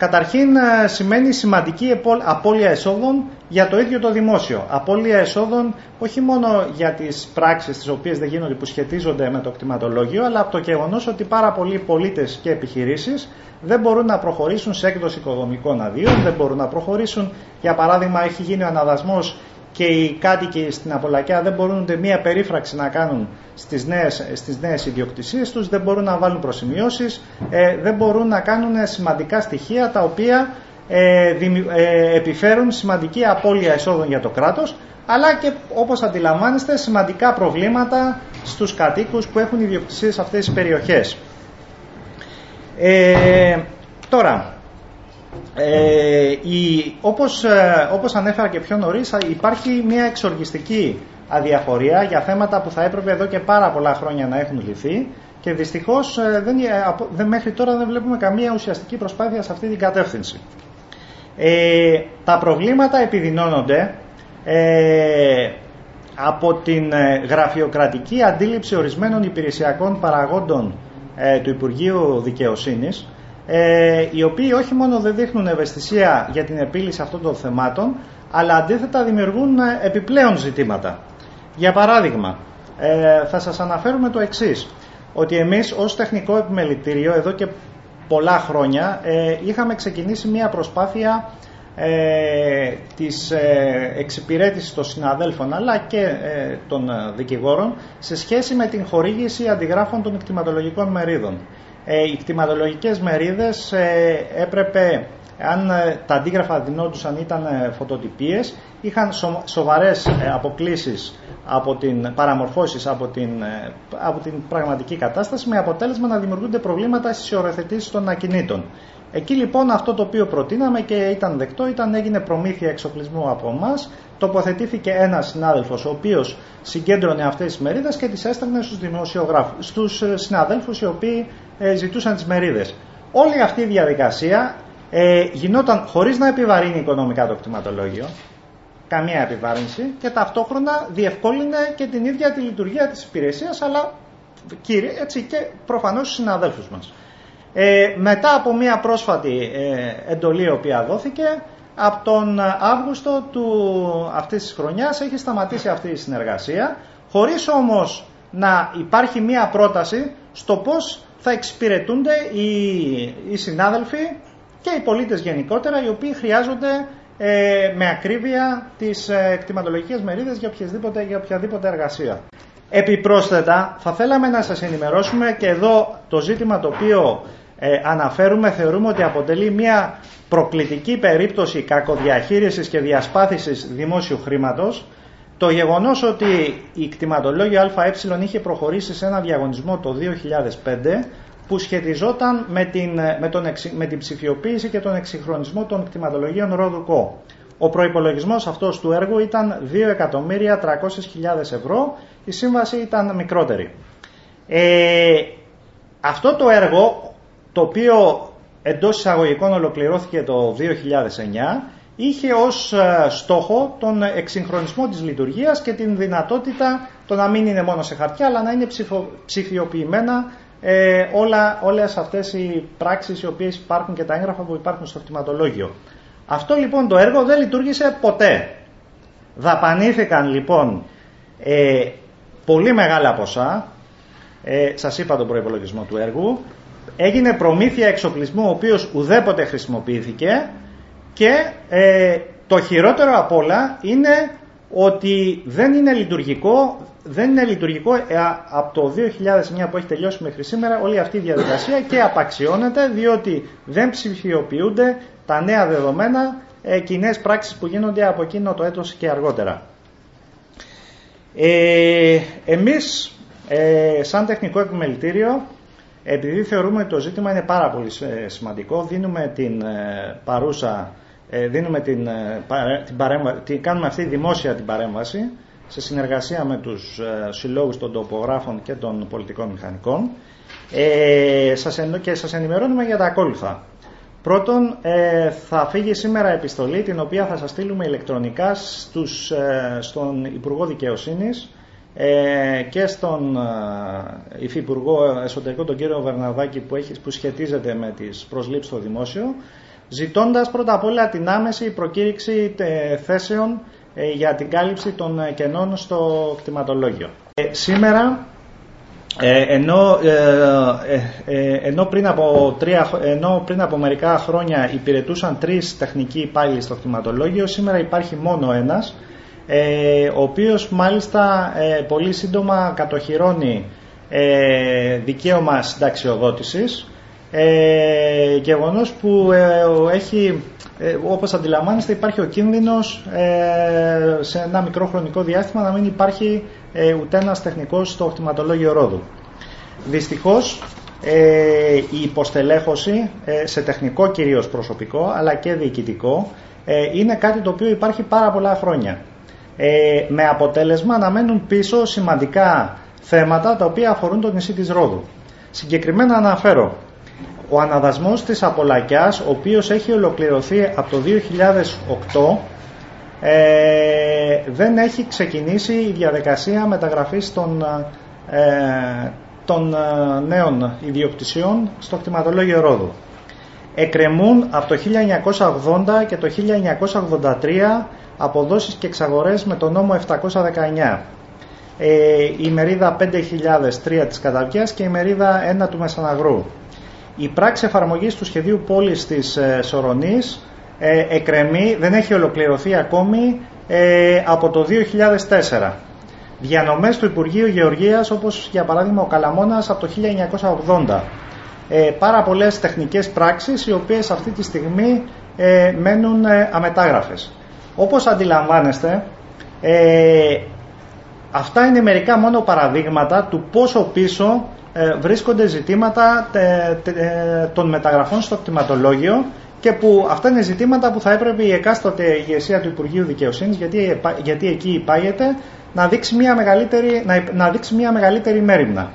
Καταρχήν ε, σημαίνει σημαντική απώλεια εσόδων για το ίδιο το δημόσιο. Απώλεια εσόδων όχι μόνο για τις πράξεις τις οποίες δεν γίνονται που σχετίζονται με το κτηματολόγιο, αλλά από το γεγονός ότι πάρα πολλοί πολίτες και επιχειρήσεις δεν μπορούν να προχωρήσουν σε έκδοση οικοδομικών αδείων, δεν μπορούν να προχωρήσουν, για παράδειγμα έχει γίνει ο αναδασμός και οι κάτοικοι στην Απολακιά δεν μπορούν ούτε μία περίφραξη να κάνουν στις νέες, στις νέες ιδιοκτησίες τους, δεν μπορούν να βάλουν προσημειώσεις, ε, δεν μπορούν να κάνουν σημαντικά στοιχεία τα οποία ε, ε, επιφέρουν σημαντική απώλεια εσόδων για το κράτος, αλλά και όπως αντιλαμβάνεστε σημαντικά προβλήματα στους κατοίκους που έχουν ιδιοκτησίες σε αυτές τις περιοχές. Ε, τώρα, ε, η, όπως, ε, όπως ανέφερα και πιο νωρίς υπάρχει μια εξοργιστική αδιαφορία για θέματα που θα έπρεπε εδώ και πάρα πολλά χρόνια να έχουν λυθεί και δυστυχώς ε, δεν, δεν, μέχρι τώρα δεν βλέπουμε καμία ουσιαστική προσπάθεια σε αυτή την κατεύθυνση. Ε, τα προβλήματα επιδεινώνονται ε, από την γραφειοκρατική αντίληψη ορισμένων υπηρεσιακών παραγόντων του Υπουργείου Δικαιοσύνης ε, οι οποίοι όχι μόνο δεν δείχνουν ευαισθησία για την επίλυση αυτών των θεμάτων, αλλά αντίθετα δημιουργούν ε, επιπλέον ζητήματα. Για παράδειγμα, ε, θα σας αναφέρουμε το εξής, ότι εμείς ως τεχνικό επιμελητήριο εδώ και πολλά χρόνια ε, είχαμε ξεκινήσει μια προσπάθεια ε, της ε, εξυπηρέτησης των συναδέλφων αλλά και ε, των δικηγόρων σε σχέση με την χορήγηση αντιγράφων των εκτιματολογικών μερίδων. Ε, οι κτηματολογικές μερίδες ε, έπρεπε, αν ε, τα αντίγραφα δινόντουσαν ήταν φωτοτυπίες, είχαν σοβαρές αποκλήσεις από την παραμορφώσεις από την, από την πραγματική κατάσταση με αποτέλεσμα να δημιουργούνται προβλήματα στις οροθετήσεις των ακινήτων. Εκεί λοιπόν αυτό το οποίο προτείναμε και ήταν δεκτό ήταν έγινε προμήθεια εξοπλισμού από εμάς. Τοποθετήθηκε ένας συνάδελφος ο οποίος συγκέντρωνε αυτές τις μερίδες και τις έστελνε στους δημοσιογράφους, στους συναδέλφους οι οποίοι ε, ζητούσαν τις μερίδες. Όλη αυτή η διαδικασία ε, γινόταν χωρίς να επιβαρύνει οικονομικά το κτηματολόγιο, καμία επιβάρυνση και ταυτόχρονα διευκόλυνε και την ίδια τη λειτουργία της υπηρεσίας αλλά κύριε, έτσι και προφανώς στους συναδέλφους μας. Ε, μετά από μια πρόσφατη ε, εντολή η οποία δόθηκε από τον Αύγουστο του αυτής της χρονιάς έχει σταματήσει αυτή η συνεργασία χωρίς όμως να υπάρχει μια πρόταση στο πώς θα εξυπηρετούνται οι, οι συνάδελφοι και οι πολίτες γενικότερα οι οποίοι χρειάζονται ε, με ακρίβεια τις ε, εκτιματολογικές μερίδες για, για οποιαδήποτε εργασία. Επιπρόσθετα θα θέλαμε να σας ενημερώσουμε και εδώ το ζήτημα το οποίο ε, αναφέρουμε θεωρούμε ότι αποτελεί μια προκλητική περίπτωση κακοδιαχείρισης και διασπάθησης δημόσιου χρήματος το γεγονός ότι η κτηματολόγιο ΑΕ είχε προχωρήσει σε ένα διαγωνισμό το 2005 που σχετιζόταν με την, με, τον, με την ψηφιοποίηση και τον εξυγχρονισμό των κτηματολογίων Ροδουκό. Ο προϋπολογισμός αυτός του έργου ήταν 2.300.000 ευρώ, η σύμβαση ήταν μικρότερη. Ε, αυτό το έργο, το οποίο εντός εισαγωγικών ολοκληρώθηκε το 2009, είχε ως ε, στόχο τον εξυγχρονισμό της λειτουργίας και την δυνατότητα το να μην είναι μόνο σε χαρτιά αλλά να είναι ψηφιοποιημένα ε, όλα, όλες αυτές οι πράξεις οι οποίες υπάρχουν και τα έγγραφα που υπάρχουν στο κτηματολόγιο. Αυτό λοιπόν το έργο δεν λειτουργήσε ποτέ. Δαπανήθηκαν λοιπόν ε, πολύ μεγάλα ποσά, ε, σας είπα τον προϋπολογισμό του έργου, έγινε προμήθεια εξοπλισμού ο οποίος ουδέποτε χρησιμοποιήθηκε και ε, το χειρότερο απ' όλα είναι ότι δεν είναι λειτουργικό, δεν είναι λειτουργικό ε, από το 2009 που έχει τελειώσει μέχρι σήμερα όλη αυτή η διαδικασία και απαξιώνεται διότι δεν ψηφιοποιούνται τα νέα δεδομένα ε, κοινέ πράξεις που γίνονται από εκείνο το έτος και αργότερα. Ε, εμείς ε, σαν τεχνικό επιμελητήριο επειδή θεωρούμε ότι το ζήτημα είναι πάρα πολύ σημαντικό δίνουμε την παρούσα ε, δίνουμε την, ε, την παρέμβα, κάνουμε αυτή τη δημόσια την παρέμβαση σε συνεργασία με τους ε, συλλόγους των τοπογράφων και των πολιτικών μηχανικών ε, σας, και σας ενημερώνουμε για τα ακόλουθα. Πρώτον, θα φύγει σήμερα επιστολή την οποία θα σας στείλουμε ηλεκτρονικά στους, στον Υπουργό Δικαιοσύνης και στον Υφυπουργό Εσωτερικό τον κύριο Βερναδάκη που, έχεις, που σχετίζεται με τις προσλήψεις στο δημόσιο ζητώντας πρώτα απ' όλα την άμεση προκήρυξη θέσεων για την κάλυψη των κενών στο κτηματολόγιο. Σήμερα ενώ, ενώ, πριν από τρία, ενώ πριν από μερικά χρόνια υπηρετούσαν τρεις τεχνικοί υπάλληλοι στο κτηματολόγιο, σήμερα υπάρχει μόνο ένας, ο οποίος μάλιστα πολύ σύντομα κατοχυρώνει ε, δικαίωμα συνταξιοδότησης ε, γεγονός που ε, έχει, ε, όπως αντιλαμβάνεστε υπάρχει ο κίνδυνος ε, σε ένα μικρό χρονικό διάστημα να μην υπάρχει ε, ούτε ένας τεχνικός στο οχτηματολόγιο ρόδου. Δυστυχώς ε, η υποστελέχωση σε τεχνικό κυρίως προσωπικό αλλά και διοικητικό είναι κάτι το οποίο υπάρχει πάρα πολλά χρόνια. Με αποτέλεσμα να μένουν πίσω σημαντικά θέματα τα οποία αφορούν το νησί της Ρόδου. Συγκεκριμένα αναφέρω ο αναδασμός της Απολακιάς, ο οποίος έχει ολοκληρωθεί από το 2008, ε, δεν έχει ξεκινήσει η διαδικασία μεταγραφής των, ε, των ε, νέων ιδιοκτησιών στο κτηματολόγιο Ρόδου. Εκρεμούν από το 1980 και το 1983 αποδόσεις και εξαγορές με το νόμο 719 ε, η μερίδα 5.003 της Καταβιάς και η μερίδα 1 του Μεσαναγρού. Η πράξη εφαρμογής του σχεδίου πόλης της ε, Σορονής ε, εκρεμεί, δεν έχει ολοκληρωθεί ακόμη ε, από το 2004. Διανομές του Υπουργείου Γεωργίας όπως για παράδειγμα ο Καλαμόνας από το 1980. Ε, πάρα πολλές τεχνικές πράξεις οι οποίες αυτή τη στιγμή ε, μένουν αμετάγραφες. Όπως αντιλαμβάνεστε Αυτά είναι μερικά μόνο παραδείγματα του πόσο πίσω ε, βρίσκονται ζητήματα ε, των μεταγραφών στο κτηματολόγιο και που αυτά είναι ζητήματα που θα έπρεπε η εκάστοτε ηγεσία του Υπουργείου Δικαιοσύνης, γιατί, γιατί εκεί υπάγεται, να δείξει μια μεγαλύτερη, να, να δείξει μια μεγαλύτερη μέρημνα.